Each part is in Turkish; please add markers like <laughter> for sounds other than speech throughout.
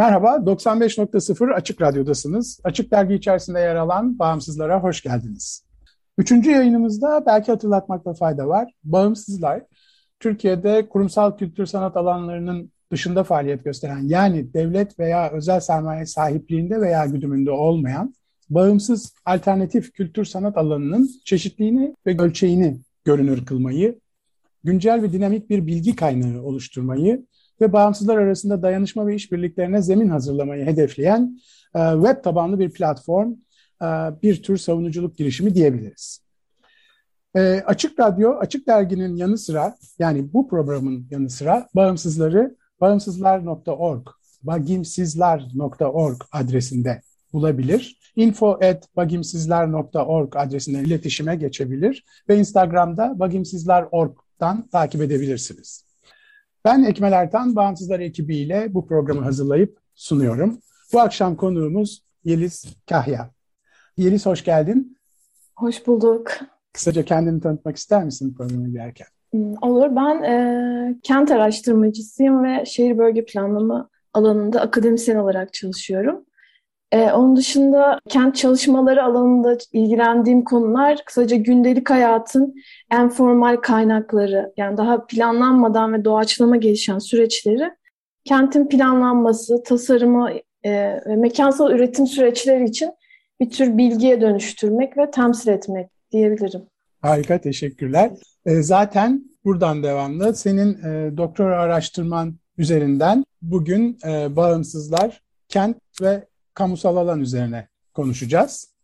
Merhaba, 95.0 Açık Radyo'dasınız. Açık Dergi içerisinde yer alan Bağımsızlara hoş geldiniz. Üçüncü yayınımızda belki hatırlatmakta fayda var. Bağımsızlar, Türkiye'de kurumsal kültür sanat alanlarının dışında faaliyet gösteren, yani devlet veya özel sermaye sahipliğinde veya güdümünde olmayan, bağımsız alternatif kültür sanat alanının çeşitliğini ve ölçeğini görünür kılmayı, güncel ve dinamik bir bilgi kaynağı oluşturmayı ve bağımsızlar arasında dayanışma ve işbirliklerine zemin hazırlamayı hedefleyen e, web tabanlı bir platform, e, bir tür savunuculuk girişimi diyebiliriz. E, Açık Radyo, Açık Dergi'nin yanı sıra, yani bu programın yanı sıra bağımsızları bağımsızlar.org, bagimsizler.org adresinde bulabilir. info at bagimsizler.org adresinden iletişime geçebilir ve Instagram'da bagimsizler.org'dan takip edebilirsiniz. Ben Ekmel Ertan, Bağımsızlar ekibiyle bu programı hazırlayıp sunuyorum. Bu akşam konuğumuz Yeliz Kahya. Yeliz hoş geldin. Hoş bulduk. Kısaca kendini tanıtmak ister misin programı girerken? Hmm, olur. Ben e, kent araştırmacısıyım ve şehir bölge planlama alanında akademisyen olarak çalışıyorum. Ee, onun dışında kent çalışmaları alanında ilgilendiğim konular kısaca gündelik hayatın en formal kaynakları yani daha planlanmadan ve doğaçlama gelişen süreçleri kentin planlanması, tasarımı e, ve mekansal üretim süreçleri için bir tür bilgiye dönüştürmek ve temsil etmek diyebilirim. Harika, teşekkürler. E, zaten buradan devamlı senin e, doktora araştırman üzerinden bugün e, bağımsızlar, kent ve kamusal alan üzerine konuşacağız.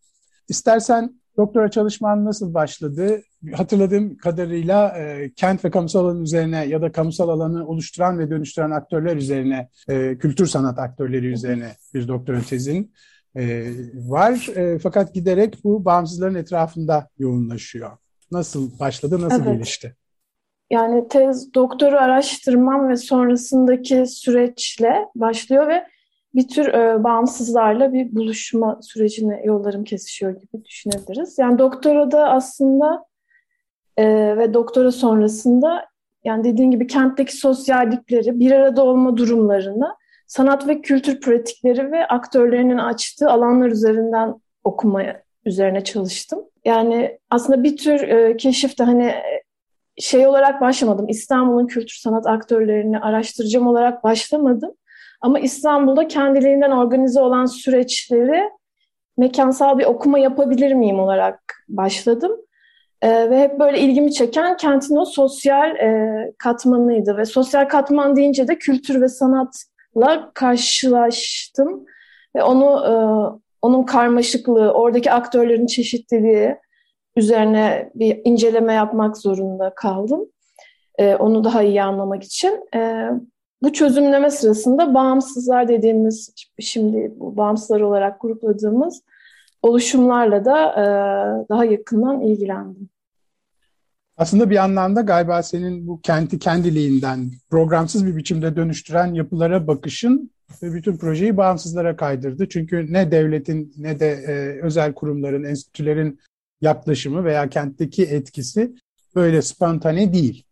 İstersen doktora çalışman nasıl başladı? Hatırladığım kadarıyla e, kent ve kamusal alan üzerine ya da kamusal alanı oluşturan ve dönüştüren aktörler üzerine, e, kültür sanat aktörleri üzerine bir doktora tezin e, var. E, fakat giderek bu bağımsızların etrafında yoğunlaşıyor. Nasıl başladı, nasıl evet. gelişti? Yani tez doktoru araştırmam ve sonrasındaki süreçle başlıyor ve bir tür e, bağımsızlarla bir buluşma sürecine yollarım kesişiyor gibi düşünebiliriz. Yani doktora da aslında e, ve doktora sonrasında yani dediğin gibi kentteki sosyallikleri, bir arada olma durumlarını, sanat ve kültür pratikleri ve aktörlerinin açtığı alanlar üzerinden okumaya üzerine çalıştım. Yani aslında bir tür e, keşifte hani şey olarak başlamadım. İstanbul'un kültür sanat aktörlerini araştıracağım olarak başlamadım. Ama İstanbul'da kendiliğinden organize olan süreçleri mekansal bir okuma yapabilir miyim olarak başladım. E, ve hep böyle ilgimi çeken kentin o sosyal e, katmanıydı. Ve sosyal katman deyince de kültür ve sanatla karşılaştım. Ve onu e, onun karmaşıklığı, oradaki aktörlerin çeşitliliği üzerine bir inceleme yapmak zorunda kaldım. E, onu daha iyi anlamak için. E, bu çözümleme sırasında bağımsızlar dediğimiz, şimdi bu bağımsızlar olarak grupladığımız oluşumlarla da e, daha yakından ilgilendim. Aslında bir anlamda galiba senin bu kenti kendiliğinden programsız bir biçimde dönüştüren yapılara bakışın ve bütün projeyi bağımsızlara kaydırdı. Çünkü ne devletin ne de e, özel kurumların, enstitülerin yaklaşımı veya kentteki etkisi böyle spontane değil.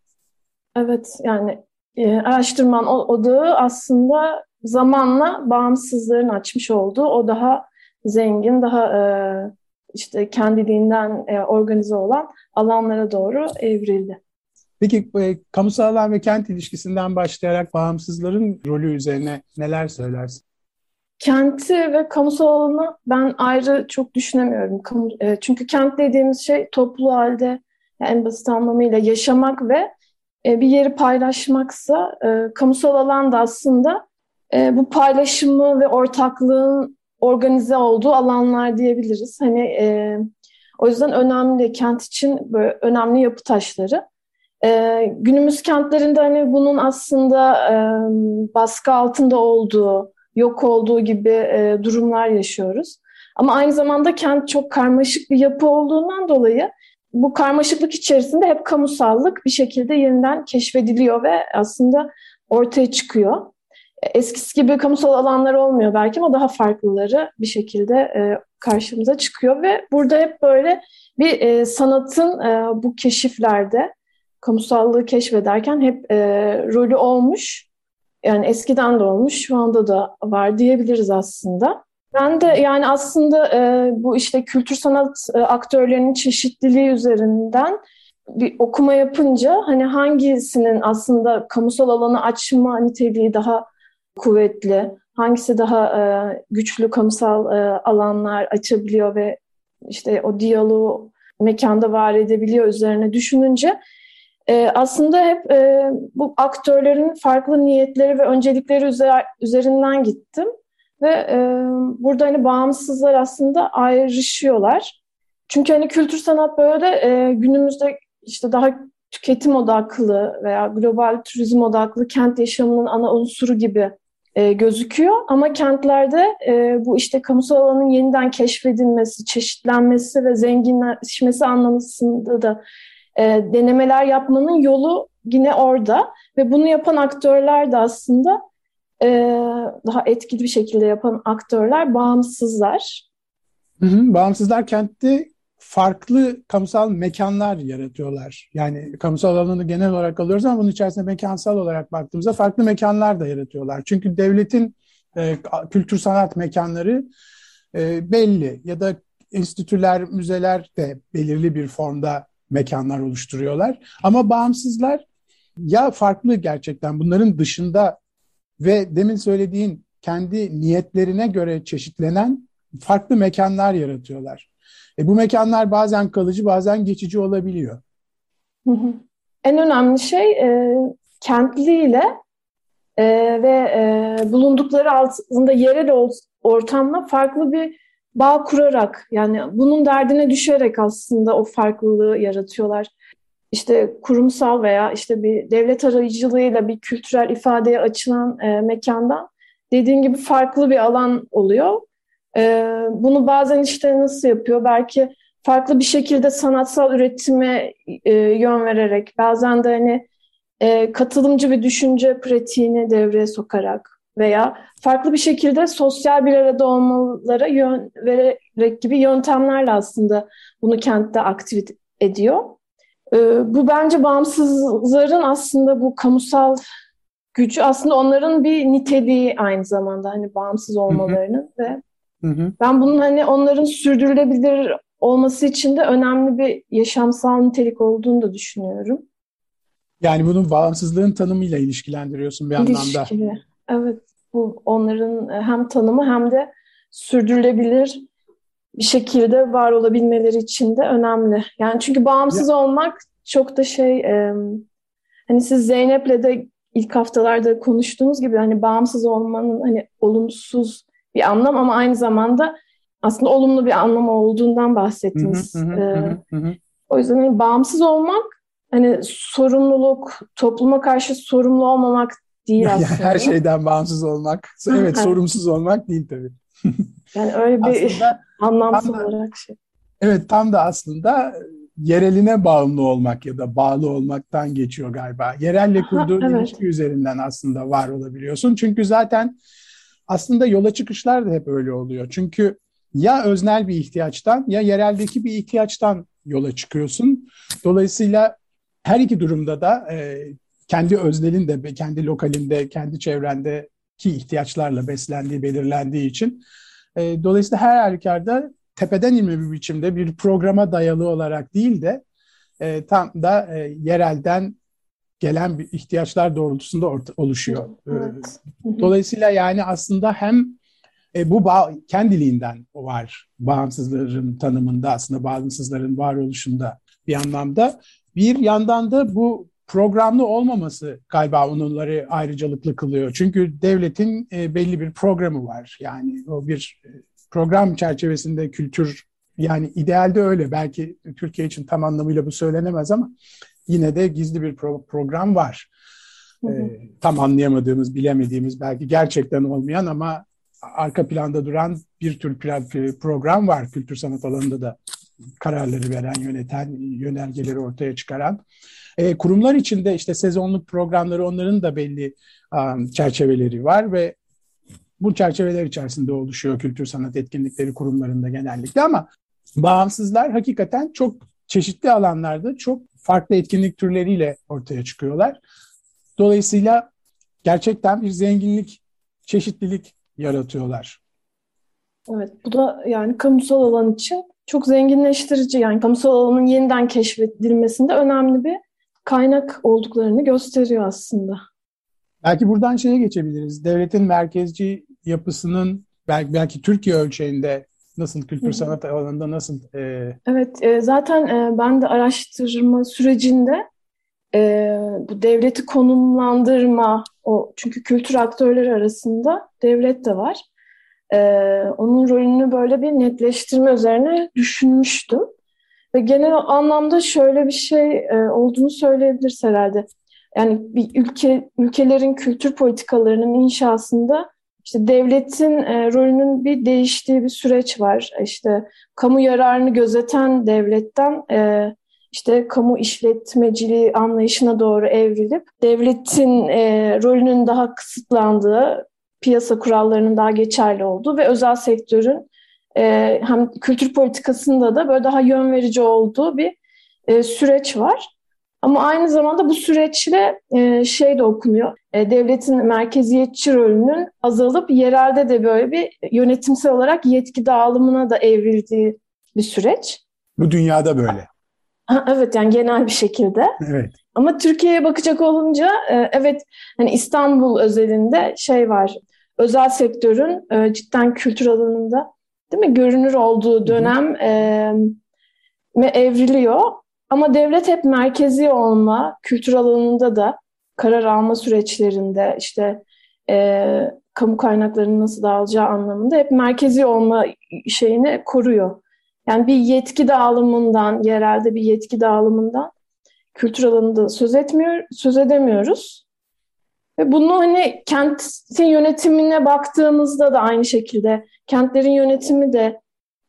Evet yani e, araştırman odağı aslında zamanla bağımsızlığın açmış olduğu o daha zengin, daha e, işte kendiliğinden e, organize olan alanlara doğru evrildi. Peki e, kamusal alan ve kent ilişkisinden başlayarak bağımsızların rolü üzerine neler söylersin? Kenti ve kamusal alanı ben ayrı çok düşünemiyorum. Kamu, e, çünkü kent dediğimiz şey toplu halde yani en basit anlamıyla yaşamak ve e, bir yeri paylaşmaksa e, kamusal alanda aslında e, bu paylaşımı ve ortaklığın organize olduğu alanlar diyebiliriz. Hani O yüzden önemli kent için böyle önemli yapı taşları. Günümüz kentlerinde hani bunun aslında baskı altında olduğu, yok olduğu gibi durumlar yaşıyoruz. Ama aynı zamanda kent çok karmaşık bir yapı olduğundan dolayı bu karmaşıklık içerisinde hep kamusallık bir şekilde yeniden keşfediliyor ve aslında ortaya çıkıyor. Eskisi gibi kamusal alanlar olmuyor belki ama daha farklıları bir şekilde e, karşımıza çıkıyor ve burada hep böyle bir e, sanatın e, bu keşiflerde kamusallığı keşfederken hep e, rolü olmuş. Yani eskiden de olmuş, şu anda da var diyebiliriz aslında. Ben de yani aslında e, bu işte kültür sanat e, aktörlerinin çeşitliliği üzerinden bir okuma yapınca hani hangisinin aslında kamusal alanı açma niteliği daha kuvvetli, hangisi daha e, güçlü kamusal e, alanlar açabiliyor ve işte o diyaloğu mekanda var edebiliyor üzerine düşününce e, aslında hep e, bu aktörlerin farklı niyetleri ve öncelikleri üzer, üzerinden gittim. Ve e, burada hani bağımsızlar aslında ayrışıyorlar. Çünkü hani kültür sanat böyle e, günümüzde işte daha tüketim odaklı veya global turizm odaklı kent yaşamının ana unsuru gibi e, gözüküyor. Ama kentlerde e, bu işte kamusal alanın yeniden keşfedilmesi, çeşitlenmesi ve zenginleşmesi anlamında da e, denemeler yapmanın yolu yine orada. Ve bunu yapan aktörler de aslında e, daha etkili bir şekilde yapan aktörler bağımsızlar. Hı hı, bağımsızlar kentte farklı kamusal mekanlar yaratıyorlar. Yani kamusal alanı genel olarak alıyoruz ama bunun içerisinde mekansal olarak baktığımızda farklı mekanlar da yaratıyorlar. Çünkü devletin e, kültür sanat mekanları e, belli ya da enstitüler, müzeler de belirli bir formda mekanlar oluşturuyorlar. Ama bağımsızlar ya farklı gerçekten bunların dışında ve demin söylediğin kendi niyetlerine göre çeşitlenen farklı mekanlar yaratıyorlar. E bu mekanlar bazen kalıcı bazen geçici olabiliyor. En önemli şey e, kentliyle e, ve e, bulundukları altında yerel ortamla farklı bir bağ kurarak yani bunun derdine düşerek aslında o farklılığı yaratıyorlar. İşte kurumsal veya işte bir devlet arayıcılığıyla bir kültürel ifadeye açılan e, mekandan dediğin gibi farklı bir alan oluyor. E, bunu bazen işte nasıl yapıyor? Belki farklı bir şekilde sanatsal üretime e, yön vererek, bazen de hani e, katılımcı bir düşünce pratiğini devreye sokarak veya farklı bir şekilde sosyal bir arada olmalara yön vererek gibi yöntemlerle aslında bunu kentte aktif ediyor. Ee, bu bence bağımsızların aslında bu kamusal gücü aslında onların bir niteliği aynı zamanda hani bağımsız olmalarının ve ben bunun hani onların sürdürülebilir olması için de önemli bir yaşamsal nitelik olduğunu da düşünüyorum. Yani bunun bağımsızlığın tanımıyla ilişkilendiriyorsun bir İlişkili. anlamda. Evet. Bu onların hem tanımı hem de sürdürülebilir bir şekilde var olabilmeleri için de önemli. Yani çünkü bağımsız ya. olmak çok da şey e, hani siz Zeynep'le de ilk haftalarda konuştuğunuz gibi hani bağımsız olmanın hani olumsuz bir anlam ama aynı zamanda aslında olumlu bir anlamı olduğundan bahsettiniz. ee, o yüzden hani bağımsız olmak hani sorumluluk, topluma karşı sorumlu olmamak değil aslında. Yani her şeyden bağımsız olmak, <laughs> evet sorumsuz olmak değil tabii. Yani öyle bir aslında, <laughs> anlamsız da, olarak şey. Evet tam da aslında yereline bağımlı olmak ya da bağlı olmaktan geçiyor galiba. Yerelle kurduğun evet. ilişki üzerinden aslında var olabiliyorsun. Çünkü zaten aslında yola çıkışlar da hep öyle oluyor. Çünkü ya öznel bir ihtiyaçtan ya yereldeki bir ihtiyaçtan yola çıkıyorsun. Dolayısıyla her iki durumda da e, kendi öznelinde, kendi lokalinde, kendi çevrendeki ihtiyaçlarla beslendiği, belirlendiği için e, dolayısıyla her halükarda tepeden inme bir biçimde bir programa dayalı olarak değil de e, tam da e, yerelden gelen bir ihtiyaçlar doğrultusunda orta, oluşuyor. Evet. Dolayısıyla yani aslında hem e, bu bağ, kendiliğinden var bağımsızların tanımında aslında bağımsızların varoluşunda bir anlamda. Bir yandan da bu programlı olmaması galiba onları ayrıcalıklı kılıyor. Çünkü devletin e, belli bir programı var. Yani o bir e, program çerçevesinde kültür Yani idealde öyle. Belki Türkiye için tam anlamıyla bu söylenemez ama yine de gizli bir pro- program var. Hı hı. Ee, tam anlayamadığımız, bilemediğimiz, belki gerçekten olmayan ama arka planda duran bir tür program var kültür sanat alanında da kararları veren, yöneten, yönergeleri ortaya çıkaran. E, kurumlar içinde işte sezonluk programları onların da belli um, çerçeveleri var ve bu çerçeveler içerisinde oluşuyor kültür sanat etkinlikleri kurumlarında genellikle ama bağımsızlar hakikaten çok çeşitli alanlarda çok farklı etkinlik türleriyle ortaya çıkıyorlar. Dolayısıyla gerçekten bir zenginlik, çeşitlilik yaratıyorlar. Evet, bu da yani kamusal alan için çok zenginleştirici. Yani kamusal alanın yeniden keşfedilmesinde önemli bir kaynak olduklarını gösteriyor aslında. Belki buradan şeye geçebiliriz. Devletin merkezci yapısının belki, belki Türkiye ölçeğinde nasıl kültür sanat alanında nasıl? E... Evet, e, zaten e, ben de araştırma sürecinde e, bu devleti konumlandırma, o çünkü kültür aktörleri arasında devlet de var. E, onun rolünü böyle bir netleştirme üzerine düşünmüştüm. Ve genel anlamda şöyle bir şey e, olduğunu söyleyebiliriz herhalde. Yani bir ülke ülkelerin kültür politikalarının inşasında işte devletin e, rolünün bir değiştiği bir süreç var. İşte kamu yararını gözeten devletten e, işte kamu işletmeciliği anlayışına doğru evrilip devletin e, rolünün daha kısıtlandığı, piyasa kurallarının daha geçerli olduğu ve özel sektörün e, hem kültür politikasında da böyle daha yön verici olduğu bir e, süreç var. Ama aynı zamanda bu süreçle e, şey de okunuyor. E, devletin merkeziyetçi rolünün azalıp yerelde de böyle bir yönetimsel olarak yetki dağılımına da evrildiği bir süreç. Bu dünyada böyle. Ha, evet yani genel bir şekilde. Evet. Ama Türkiye'ye bakacak olunca e, evet hani İstanbul özelinde şey var. Özel sektörün e, cidden kültür alanında değil mi görünür olduğu dönem e, evriliyor. Ama devlet hep merkezi olma, kültür alanında da karar alma süreçlerinde işte e, kamu kaynaklarının nasıl dağılacağı anlamında hep merkezi olma şeyini koruyor. Yani bir yetki dağılımından, yerelde bir yetki dağılımından kültür alanında söz etmiyor, söz edemiyoruz. Ve bunu hani kentin yönetimine baktığımızda da aynı şekilde kentlerin yönetimi de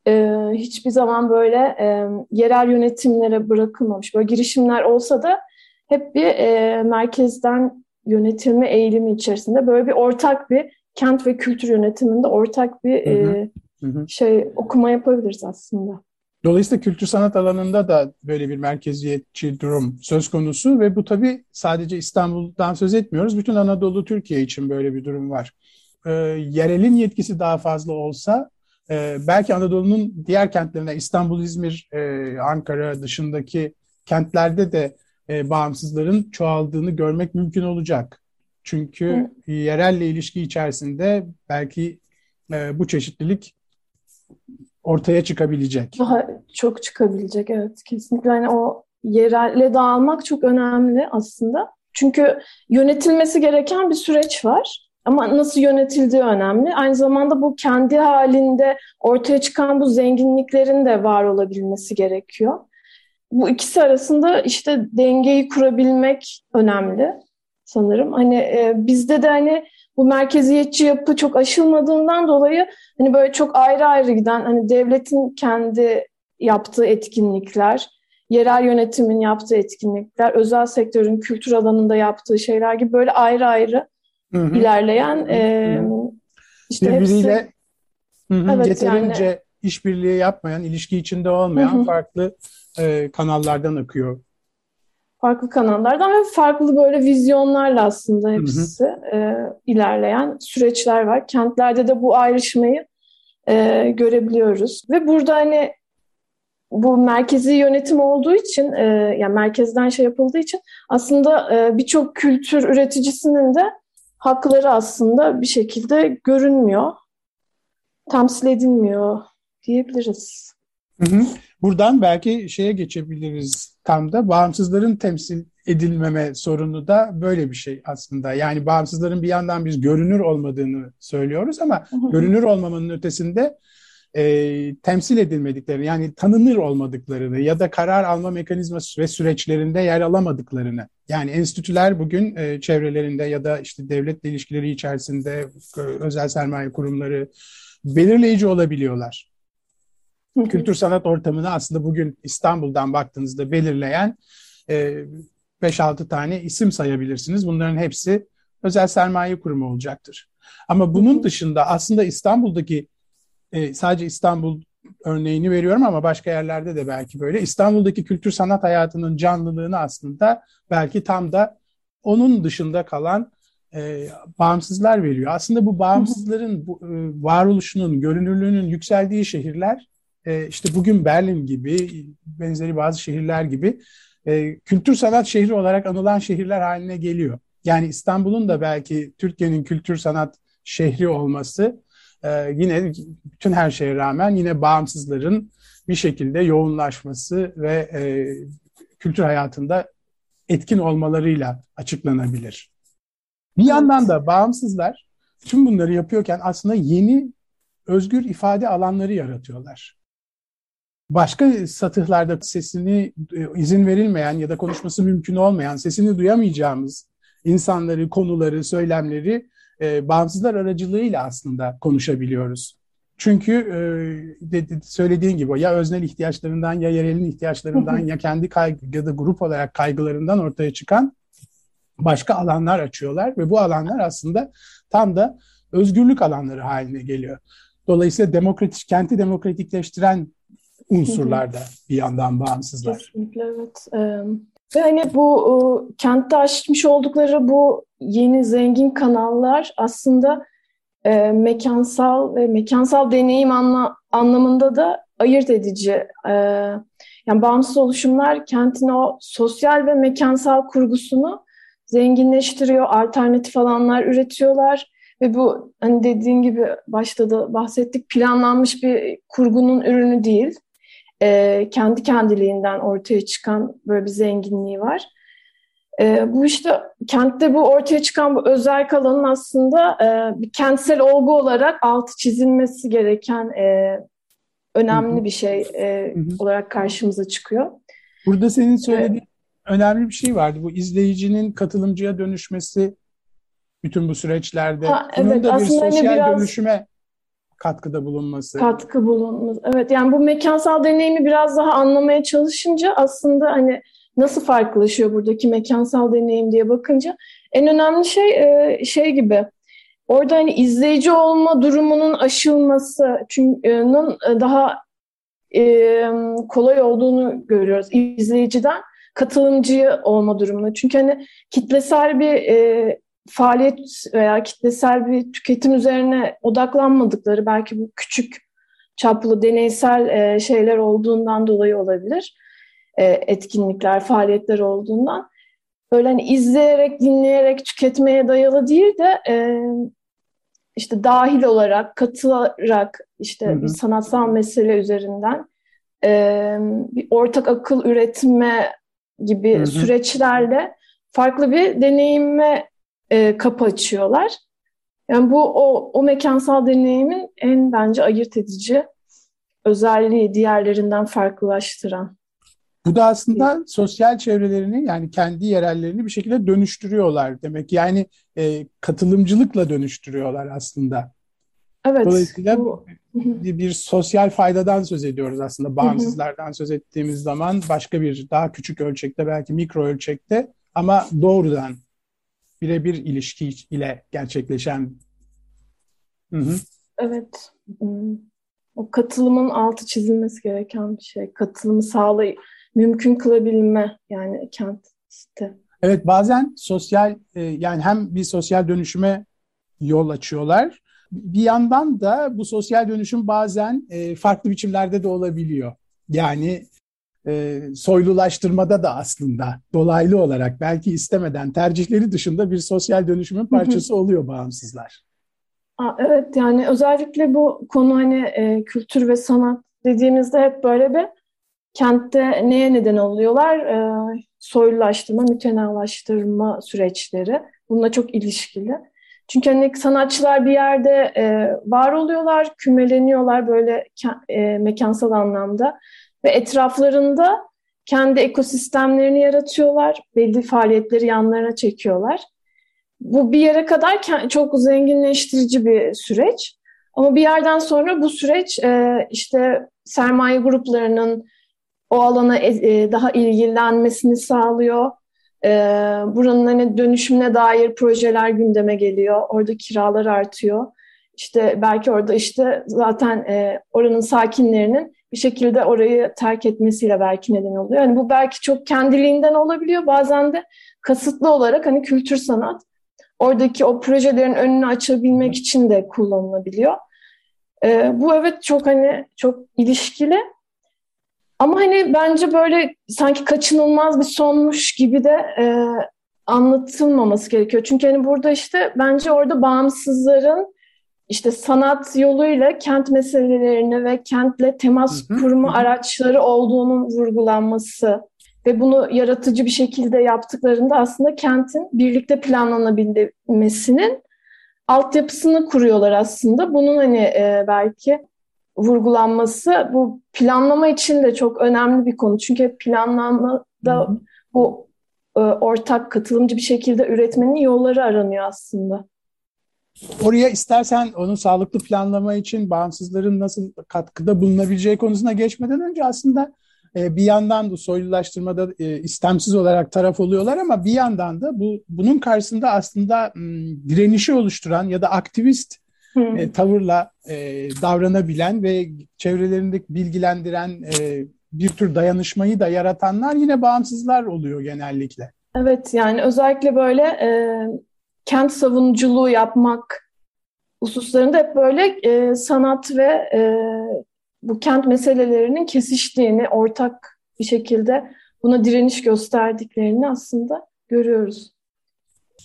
e, hiçbir zaman böyle e, yerel yönetimlere bırakılmamış. Böyle girişimler olsa da hep bir e, merkezden yönetilme eğilimi içerisinde böyle bir ortak bir kent ve kültür yönetiminde ortak bir hı hı. E, hı şey okuma yapabiliriz aslında. Dolayısıyla kültür sanat alanında da böyle bir merkeziyetçi durum söz konusu ve bu tabii sadece İstanbul'dan söz etmiyoruz. Bütün Anadolu Türkiye için böyle bir durum var. Ee, yerelin yetkisi daha fazla olsa e, belki Anadolu'nun diğer kentlerine İstanbul, İzmir, e, Ankara dışındaki kentlerde de e, bağımsızların çoğaldığını görmek mümkün olacak. Çünkü Hı. yerelle ilişki içerisinde belki e, bu çeşitlilik ortaya çıkabilecek. Daha çok çıkabilecek evet kesinlikle. Yani o yerelle dağılmak çok önemli aslında. Çünkü yönetilmesi gereken bir süreç var. Ama nasıl yönetildiği önemli. Aynı zamanda bu kendi halinde ortaya çıkan bu zenginliklerin de var olabilmesi gerekiyor. Bu ikisi arasında işte dengeyi kurabilmek önemli sanırım. Hani e, bizde de hani bu merkeziyetçi yapı çok aşılmadığından dolayı hani böyle çok ayrı ayrı giden hani devletin kendi yaptığı etkinlikler, yerel yönetimin yaptığı etkinlikler, özel sektörün kültür alanında yaptığı şeyler gibi böyle ayrı ayrı hı hı. ilerleyen e, işte birbiriyle hepsi, hı hı, evet, yeterince yani, işbirliği yapmayan, ilişki içinde olmayan hı hı. farklı e, kanallardan akıyor farklı kanallardan ve farklı böyle vizyonlarla aslında hepsi hı hı. E, ilerleyen süreçler var. Kentlerde de bu ayrışmayı e, görebiliyoruz. Ve burada hani bu merkezi yönetim olduğu için, e, yani merkezden şey yapıldığı için aslında e, birçok kültür üreticisinin de hakları aslında bir şekilde görünmüyor, temsil edilmiyor diyebiliriz. Hı hı. Buradan belki şeye geçebiliriz tam da bağımsızların temsil edilmeme sorunu da böyle bir şey aslında. Yani bağımsızların bir yandan biz görünür olmadığını söylüyoruz ama görünür olmamanın ötesinde e, temsil edilmediklerini yani tanınır olmadıklarını ya da karar alma mekanizması ve süreçlerinde yer alamadıklarını yani enstitüler bugün e, çevrelerinde ya da işte devletle ilişkileri içerisinde e, özel sermaye kurumları belirleyici olabiliyorlar. <laughs> Kültür sanat ortamını aslında bugün İstanbul'dan baktığınızda belirleyen e, 5-6 tane isim sayabilirsiniz. Bunların hepsi özel sermaye kurumu olacaktır. Ama bunun dışında aslında İstanbul'daki e, sadece İstanbul örneğini veriyorum ama başka yerlerde de belki böyle. İstanbul'daki kültür sanat hayatının canlılığını aslında belki tam da onun dışında kalan e, bağımsızlar veriyor. Aslında bu bağımsızların bu, e, varoluşunun, görünürlüğünün yükseldiği şehirler e, işte bugün Berlin gibi, benzeri bazı şehirler gibi e, kültür sanat şehri olarak anılan şehirler haline geliyor. Yani İstanbul'un da belki Türkiye'nin kültür sanat şehri olması e, yine bütün her şeye rağmen yine bağımsızların bir şekilde yoğunlaşması ve e, kültür hayatında etkin olmalarıyla açıklanabilir. Bir yandan da bağımsızlar tüm bunları yapıyorken aslında yeni özgür ifade alanları yaratıyorlar. Başka satıhlarda sesini e, izin verilmeyen ya da konuşması mümkün olmayan, sesini duyamayacağımız insanları, konuları, söylemleri e, bağımsızlar aracılığıyla aslında konuşabiliyoruz. Çünkü e, de, de, söylediğin gibi ya öznel ihtiyaçlarından ya yerelin ihtiyaçlarından ya kendi kaygı ya da grup olarak kaygılarından ortaya çıkan başka alanlar açıyorlar ve bu alanlar aslında tam da özgürlük alanları haline geliyor. Dolayısıyla demokratik kenti demokratikleştiren unsurlar da bir yandan bağımsızlar. Kesinlikle evet. Ve hani bu e, kentte açmış oldukları bu yeni zengin kanallar aslında e, mekansal ve mekansal deneyim anla, anlamında da ayırt edici. E, yani bağımsız oluşumlar kentin o sosyal ve mekansal kurgusunu zenginleştiriyor, alternatif alanlar üretiyorlar ve bu hani dediğin gibi başta da bahsettik planlanmış bir kurgunun ürünü değil e, kendi kendiliğinden ortaya çıkan böyle bir zenginliği var. E, bu işte kentte bu ortaya çıkan bu özel alanın aslında e, bir kentsel olgu olarak altı çizilmesi gereken e, önemli bir şey e, olarak karşımıza çıkıyor. Burada senin söylediğin evet. önemli bir şey vardı. Bu izleyicinin katılımcıya dönüşmesi bütün bu süreçlerde. Ha, Bunun evet, da bir sosyal hani biraz... dönüşüme katkıda bulunması. Katkı bulunması. Evet yani bu mekansal deneyimi biraz daha anlamaya çalışınca aslında hani nasıl farklılaşıyor buradaki mekansal deneyim diye bakınca en önemli şey e, şey gibi orada hani izleyici olma durumunun aşılması çünkü e, daha e, kolay olduğunu görüyoruz izleyiciden katılımcı olma durumunu. Çünkü hani kitlesel bir faaliyet veya kitlesel bir tüketim üzerine odaklanmadıkları belki bu küçük çaplı deneysel e, şeyler olduğundan dolayı olabilir. E, etkinlikler, faaliyetler olduğundan. Böyle hani izleyerek, dinleyerek tüketmeye dayalı değil de e, işte dahil olarak, katılarak işte hı hı. bir sanatsal mesele üzerinden e, bir ortak akıl üretme gibi hı hı. süreçlerle farklı bir deneyime e, kapı açıyorlar. Yani bu o, o mekansal deneyimin en bence ayırt edici özelliği diğerlerinden farklılaştıran. Bu da aslında sosyal çevrelerini yani kendi yerellerini bir şekilde dönüştürüyorlar demek. Yani e, katılımcılıkla dönüştürüyorlar aslında. Evet. Dolayısıyla bu... bir, sosyal faydadan söz ediyoruz aslında. Bağımsızlardan söz ettiğimiz zaman başka bir daha küçük ölçekte belki mikro ölçekte ama doğrudan birebir ilişki ile gerçekleşen. Hı hı. Evet. Hmm. O katılımın altı çizilmesi gereken bir şey. Katılımı sağlay mümkün kılabilme yani kentte. Evet bazen sosyal e, yani hem bir sosyal dönüşüme yol açıyorlar. Bir yandan da bu sosyal dönüşüm bazen e, farklı biçimlerde de olabiliyor. Yani e, soylulaştırmada da aslında dolaylı olarak belki istemeden tercihleri dışında bir sosyal dönüşümün parçası oluyor bağımsızlar. Aa, evet yani özellikle bu konu hani e, kültür ve sanat dediğimizde hep böyle bir kentte neye neden oluyorlar? E, soylulaştırma, mütenalaştırma süreçleri. Bununla çok ilişkili. Çünkü hani sanatçılar bir yerde e, var oluyorlar, kümeleniyorlar böyle e, mekansal anlamda ve etraflarında kendi ekosistemlerini yaratıyorlar, belli faaliyetleri yanlarına çekiyorlar. Bu bir yere kadar çok zenginleştirici bir süreç. Ama bir yerden sonra bu süreç e, işte sermaye gruplarının o alana e, e, daha ilgilenmesini sağlıyor. Buranın hani dönüşümüne dair projeler gündeme geliyor. Orada kiralar artıyor. İşte belki orada işte zaten oranın sakinlerinin bir şekilde orayı terk etmesiyle belki neden oluyor. Yani bu belki çok kendiliğinden olabiliyor. Bazen de kasıtlı olarak hani kültür sanat oradaki o projelerin önünü açabilmek için de kullanılabiliyor. E, bu evet çok hani çok ilişkili. Ama hani bence böyle sanki kaçınılmaz bir sonmuş gibi de e, anlatılmaması gerekiyor. Çünkü hani burada işte bence orada bağımsızların işte sanat yoluyla kent meselelerini ve kentle temas kurma araçları olduğunun vurgulanması ve bunu yaratıcı bir şekilde yaptıklarında aslında kentin birlikte planlanabilmesinin altyapısını kuruyorlar aslında. Bunun hani e, belki vurgulanması bu planlama için de çok önemli bir konu. Çünkü planlamada bu e, ortak katılımcı bir şekilde üretmenin yolları aranıyor aslında. Oraya istersen onun sağlıklı planlama için bağımsızların nasıl katkıda bulunabileceği konusuna geçmeden önce aslında e, bir yandan da soylulaştırmada e, istemsiz olarak taraf oluyorlar ama bir yandan da bu bunun karşısında aslında direnişi oluşturan ya da aktivist e, tavırla davranabilen ve çevrelerindeki bilgilendiren bir tür dayanışmayı da yaratanlar yine bağımsızlar oluyor genellikle. Evet yani özellikle böyle e, kent savunuculuğu yapmak hususlarında hep böyle e, sanat ve e, bu kent meselelerinin kesiştiğini, ortak bir şekilde buna direniş gösterdiklerini aslında görüyoruz.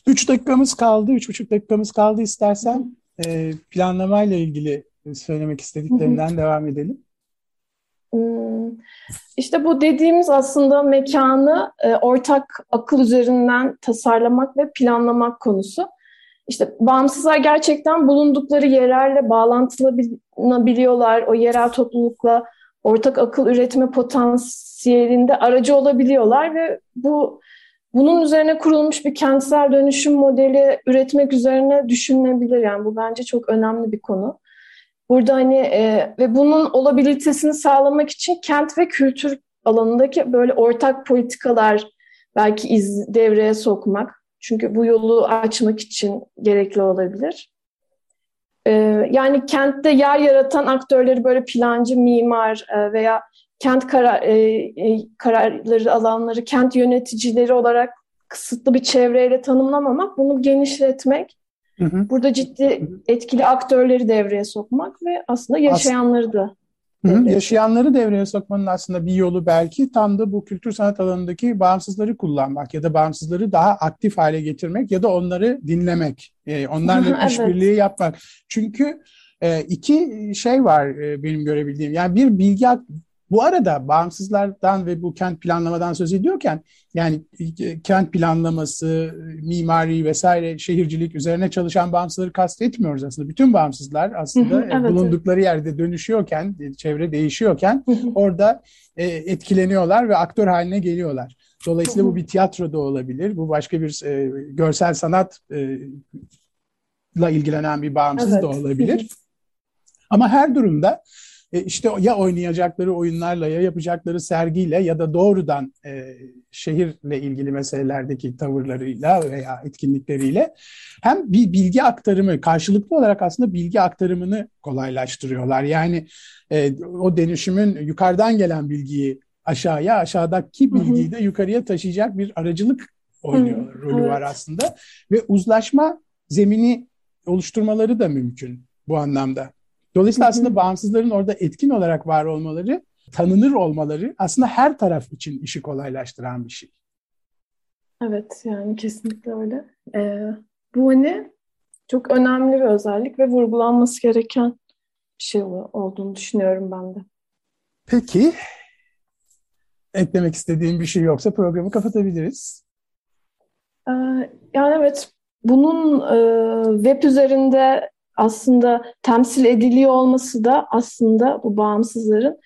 Üç dakikamız kaldı, üç buçuk dakikamız kaldı. İstersen e, planlamayla ilgili söylemek istediklerinden devam edelim. İşte bu dediğimiz aslında mekanı e, ortak akıl üzerinden tasarlamak ve planlamak konusu. İşte bağımsızlar gerçekten bulundukları yerlerle bağlantılanabiliyorlar. O yerel toplulukla ortak akıl üretme potansiyelinde aracı olabiliyorlar ve bu bunun üzerine kurulmuş bir kentsel dönüşüm modeli üretmek üzerine düşünülebilir. Yani bu bence çok önemli bir konu. Burada hani e, ve bunun olabilitesini sağlamak için kent ve kültür alanındaki böyle ortak politikalar belki iz devreye sokmak çünkü bu yolu açmak için gerekli olabilir. Ee, yani kentte yer yaratan aktörleri böyle plancı, mimar e, veya kent karar, e, e, kararları alanları, kent yöneticileri olarak kısıtlı bir çevreyle tanımlamamak, bunu genişletmek, hı hı. burada ciddi etkili aktörleri devreye sokmak ve aslında yaşayanları da Hı, yaşayanları devreye sokmanın aslında bir yolu belki tam da bu kültür sanat alanındaki bağımsızları kullanmak ya da bağımsızları daha aktif hale getirmek ya da onları dinlemek, e, onlarla evet. işbirliği yapmak. Çünkü e, iki şey var e, benim görebildiğim. Yani bir bilgi bu arada bağımsızlardan ve bu kent planlamadan söz ediyorken yani e, kent planlaması, mimari vesaire şehircilik üzerine çalışan bağımsızları kastetmiyoruz aslında. Bütün bağımsızlar aslında evet, bulundukları yerde dönüşüyorken, e, çevre değişiyorken orada e, etkileniyorlar ve aktör haline geliyorlar. Dolayısıyla bu bir tiyatro da olabilir, bu başka bir e, görsel sanatla e, ilgilenen bir bağımsız evet. da olabilir. Ama her durumda e, işte ya oynayacakları oyunlarla ya yapacakları sergiyle ya da doğrudan e, şehirle ilgili meselelerdeki tavırlarıyla veya etkinlikleriyle hem bir bilgi aktarımı karşılıklı olarak aslında bilgi aktarımını kolaylaştırıyorlar. Yani e, o dönüşümün yukarıdan gelen bilgiyi aşağıya, aşağıdaki bilgiyi de yukarıya taşıyacak bir aracılık oynuyor, rolü evet. var aslında. Ve uzlaşma zemini oluşturmaları da mümkün bu anlamda. Dolayısıyla aslında bağımsızların orada etkin olarak var olmaları, tanınır olmaları aslında her taraf için işi kolaylaştıran bir şey. Evet yani kesinlikle öyle. Ee, bu hani çok önemli bir özellik ve vurgulanması gereken bir şey olduğunu düşünüyorum ben de. Peki eklemek istediğim bir şey yoksa programı kapatabiliriz. Ee, yani evet bunun e, web üzerinde aslında temsil ediliyor olması da aslında bu bağımsızların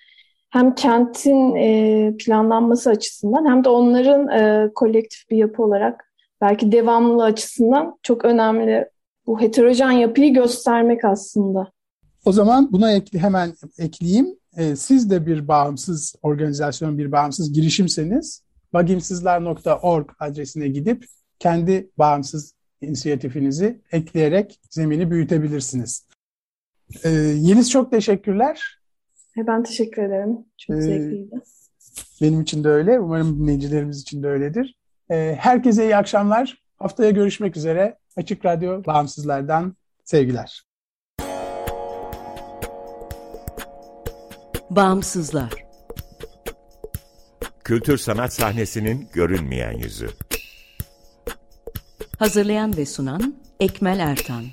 hem kentin e, planlanması açısından hem de onların e, kolektif bir yapı olarak belki devamlı açısından çok önemli bu heterojen yapıyı göstermek aslında. O zaman buna ekli, hemen ekleyeyim. E, siz de bir bağımsız organizasyon, bir bağımsız girişimseniz bagimsizler.org adresine gidip kendi bağımsız inisiyatifinizi ekleyerek zemini büyütebilirsiniz. Ee, Yeliz çok teşekkürler. E, ben teşekkür ederim. Çok ee, zevkliydi. Benim için de öyle. Umarım dinleyicilerimiz için de öyledir. Ee, herkese iyi akşamlar. Haftaya görüşmek üzere. Açık Radyo Bağımsızlardan sevgiler. Bağımsızlar Kültür sanat sahnesinin görünmeyen yüzü. Hazırlayan ve sunan Ekmel Ertan